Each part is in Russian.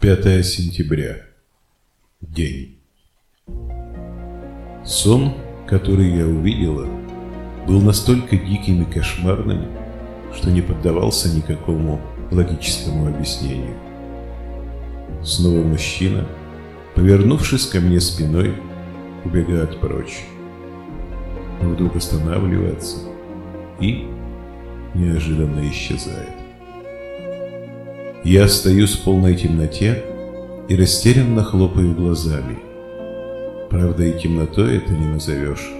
5 сентября. День. Сон, который я увидела, был настолько диким и кошмарным, что не поддавался никакому логическому объяснению. Снова мужчина, повернувшись ко мне спиной, убегает прочь. Вдруг останавливается и неожиданно исчезает. Я остаюсь в полной темноте и растерянно хлопаю глазами. Правда, и темнотой это не назовешь.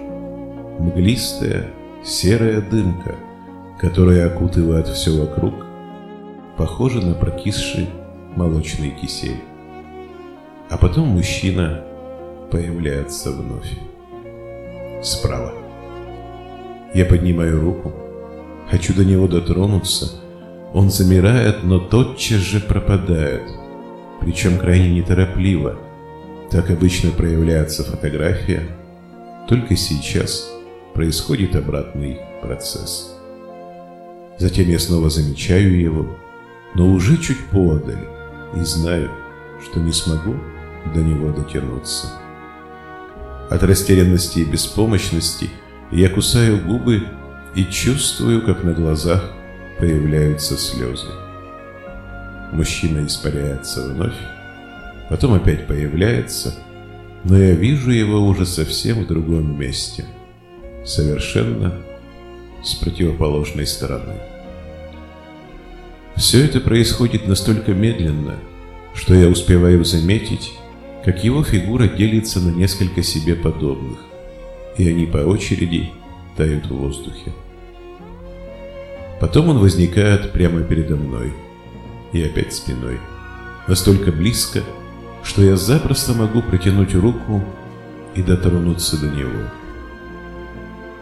Мглистая, серая дымка, которая окутывает все вокруг, похожа на прокисший молочный кисель. А потом мужчина появляется вновь. Справа. Я поднимаю руку, хочу до него дотронуться — он замирает, но тотчас же пропадает, причем крайне неторопливо. Так обычно проявляется фотография, только сейчас происходит обратный процесс. Затем я снова замечаю его, но уже чуть подаль, и знаю, что не смогу до него дотянуться. От растерянности и беспомощности я кусаю губы и чувствую, как на глазах появляются слезы. Мужчина испаряется вновь, потом опять появляется, но я вижу его уже совсем в другом месте, совершенно с противоположной стороны. Все это происходит настолько медленно, что я успеваю заметить, как его фигура делится на несколько себе подобных, и они по очереди тают в воздухе. Потом он возникает прямо передо мной. И опять спиной. Настолько близко, что я запросто могу протянуть руку и дотронуться до него.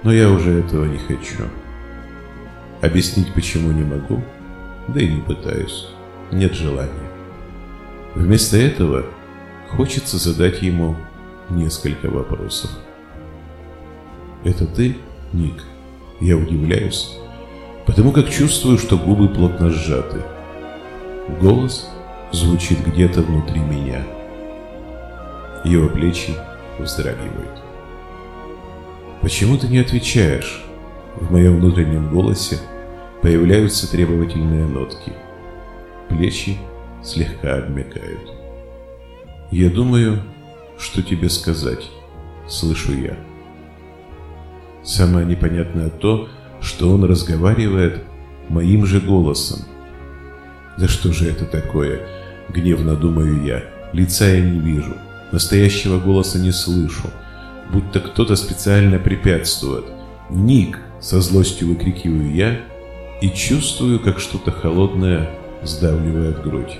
Но я уже этого не хочу. Объяснить почему не могу, да и не пытаюсь. Нет желания. Вместо этого хочется задать ему несколько вопросов. «Это ты, Ник?» Я удивляюсь, потому как чувствую, что губы плотно сжаты. Голос звучит где-то внутри меня. Его плечи вздрагивают. «Почему ты не отвечаешь?» В моем внутреннем голосе появляются требовательные нотки. Плечи слегка обмякают. «Я думаю, что тебе сказать», — слышу я. Самое непонятное то, что он разговаривает моим же голосом. Да что же это такое? Гневно думаю я. Лица я не вижу. Настоящего голоса не слышу. Будто кто-то специально препятствует. «Ник!» — со злостью выкрикиваю я и чувствую, как что-то холодное сдавливает грудь.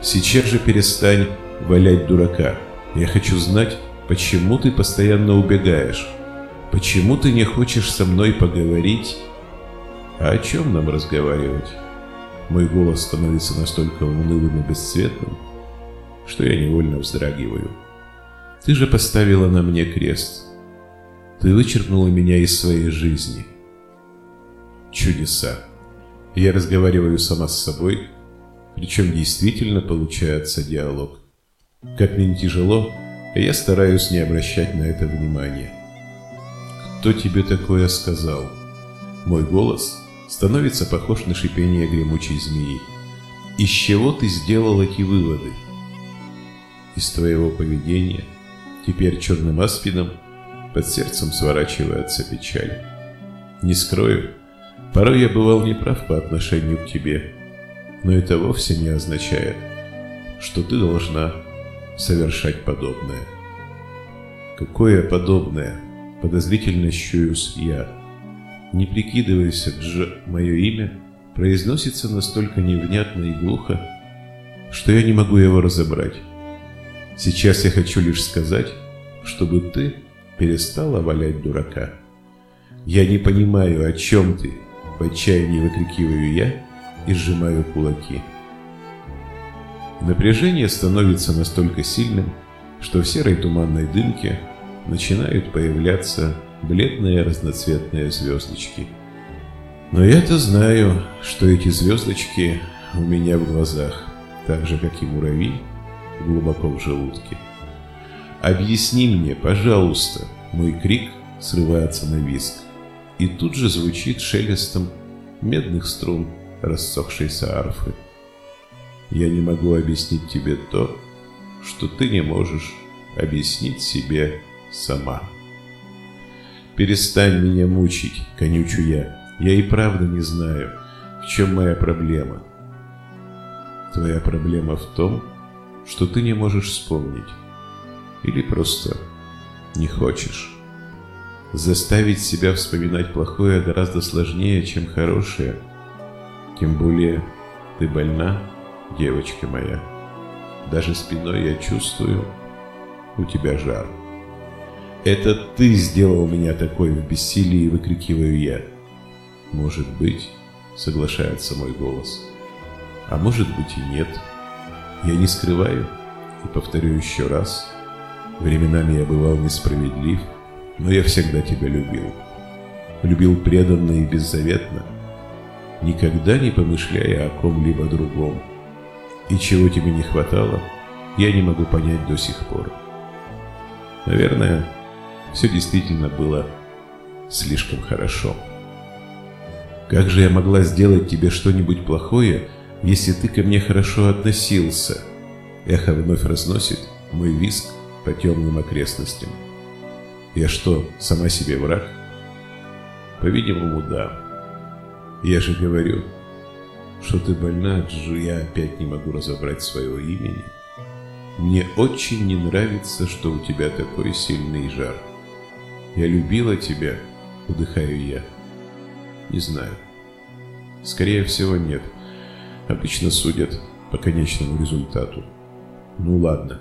«Сейчас же перестань валять дурака. Я хочу знать, почему ты постоянно убегаешь. Почему ты не хочешь со мной поговорить? А о чем нам разговаривать? Мой голос становится настолько унылым и бесцветным, что я невольно вздрагиваю. Ты же поставила на мне крест. Ты вычеркнула меня из своей жизни. Чудеса. Я разговариваю сама с собой, причем действительно получается диалог. Как мне не тяжело, я стараюсь не обращать на это внимания. «Кто тебе такое сказал?» Мой голос становится похож на шипение гремучей змеи. «Из чего ты сделал эти выводы?» «Из твоего поведения. Теперь черным аспидом под сердцем сворачивается печаль. Не скрою, порой я бывал неправ по отношению к тебе, но это вовсе не означает, что ты должна совершать подобное». «Какое подобное?» Подозрительно щурюсь я. Не прикидывайся, Дж, мое имя произносится настолько невнятно и глухо, что я не могу его разобрать. Сейчас я хочу лишь сказать, чтобы ты перестала валять дурака. Я не понимаю, о чем ты, в отчаянии выкрикиваю я и сжимаю кулаки. Напряжение становится настолько сильным, что в серой туманной дымке начинают появляться бледные разноцветные звездочки. Но я-то знаю, что эти звездочки у меня в глазах. так же, как и муравей, глубоко в желудке. «Объясни мне, пожалуйста!» Мой крик срывается на виск, и тут же звучит шелестом медных струн рассохшейся арфы. Я не могу объяснить тебе то, что ты не можешь объяснить себе сама. Перестань меня мучить, конючу я. Я и правда не знаю, в чем моя проблема. Твоя проблема в том, что ты не можешь вспомнить. Или просто не хочешь. Заставить себя вспоминать плохое гораздо сложнее, чем хорошее. Тем более ты больна, девочка моя. Даже спиной я чувствую, у тебя жар. Это ты сделал меня такой в бессилии, выкрикиваю я. Может быть, соглашается мой голос. А может быть и нет. Я не скрываю и повторю еще раз. Временами я бывал несправедлив, но я всегда тебя любил. Любил преданно и беззаветно, никогда не помышляя о ком-либо другом. И чего тебе не хватало, я не могу понять до сих пор. Наверное, все действительно было слишком хорошо. Как же я могла сделать тебе что-нибудь плохое, если ты ко мне хорошо относился? Эхо вновь разносит мой виск по темным окрестностям. Я что, сама себе враг? По-видимому, да. Я же говорю, что ты больна, Джу, я опять не могу разобрать своего имени. Мне очень не нравится, что у тебя такой сильный жар. Я любила тебя, выдыхаю я. Не знаю. Скорее всего, нет. Обычно судят по конечному результату. Ну ладно.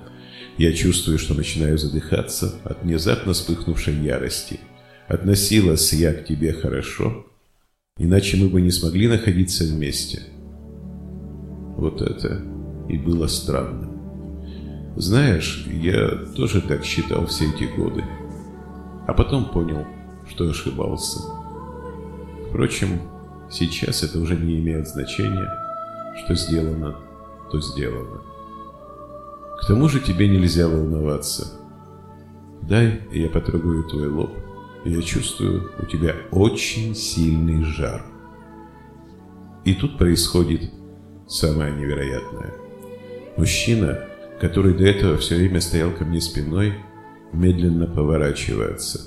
Я чувствую, что начинаю задыхаться от внезапно вспыхнувшей ярости. Относилась я к тебе хорошо, иначе мы бы не смогли находиться вместе. Вот это и было странно. Знаешь, я тоже так считал все эти годы, а потом понял, что ошибался. Впрочем, сейчас это уже не имеет значения, что сделано, то сделано. К тому же тебе нельзя волноваться. Дай, я потрогаю твой лоб. Я чувствую, у тебя очень сильный жар. И тут происходит самое невероятное. Мужчина, который до этого все время стоял ко мне спиной, медленно поворачивается.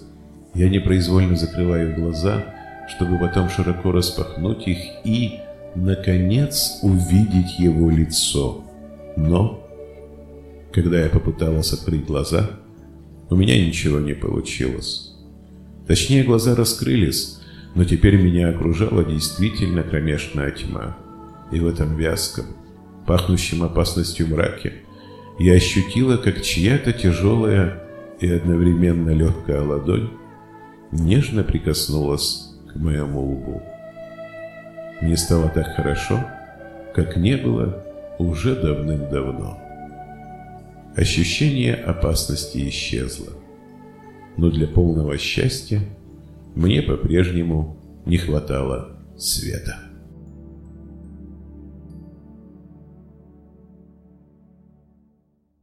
Я непроизвольно закрываю глаза, чтобы потом широко распахнуть их и, наконец, увидеть его лицо. Но когда я попыталась открыть глаза, у меня ничего не получилось. Точнее, глаза раскрылись, но теперь меня окружала действительно кромешная тьма. И в этом вязком, пахнущем опасностью мраке, я ощутила, как чья-то тяжелая и одновременно легкая ладонь нежно прикоснулась к моему лбу. Мне стало так хорошо, как не было уже давным-давно. Ощущение опасности исчезло. Но для полного счастья мне по-прежнему не хватало света.